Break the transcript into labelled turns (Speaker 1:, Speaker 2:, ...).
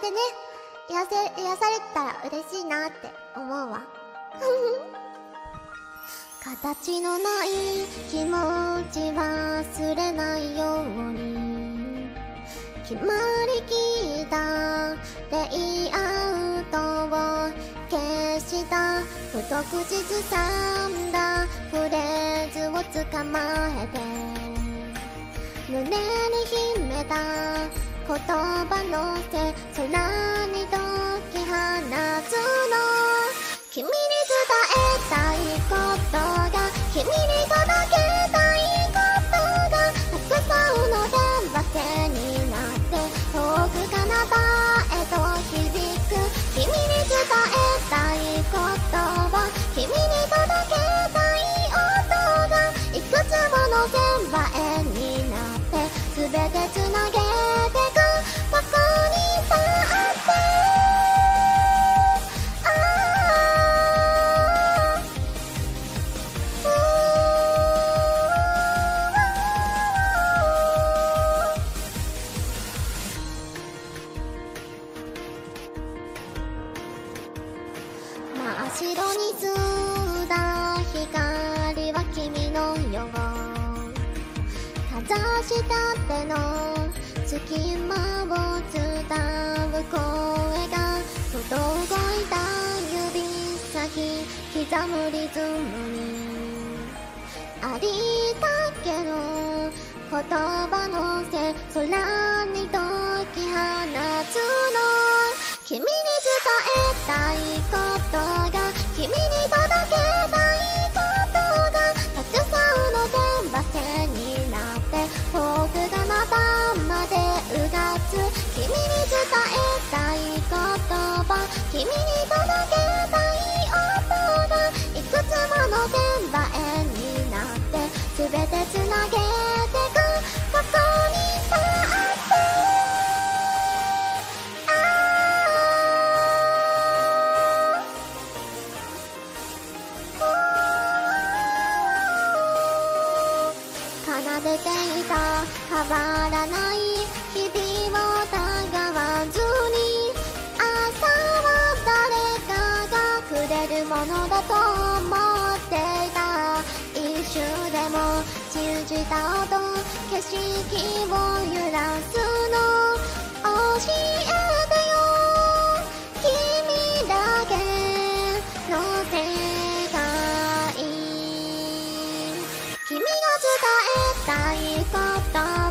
Speaker 1: でね。癒せ癒されたら嬉しいなって思うわ。形のない気持ち忘れないように。決まりきったレイアウトを消した。不特実さんだ。フレーズを捕まえて。胸に秘めた言葉のせ空に解き放つの君に伝えたいことが君に届けたいことがたくさんの電話線になって遠く彼方へと響く君に伝えたいことは君に届けたい音がいくつもの線場円になって全てつなげてく真っ白に澄んだ光は君のようかざした手の隙間を伝う声が届いた指先刻むリズムにありたけの言。葉のせ空に解き放つの君に伝えたいこと奏でて。いた変わらない日々を信じた音景色を揺らすの。教えてよ君だけの世界。君が伝えたいこと。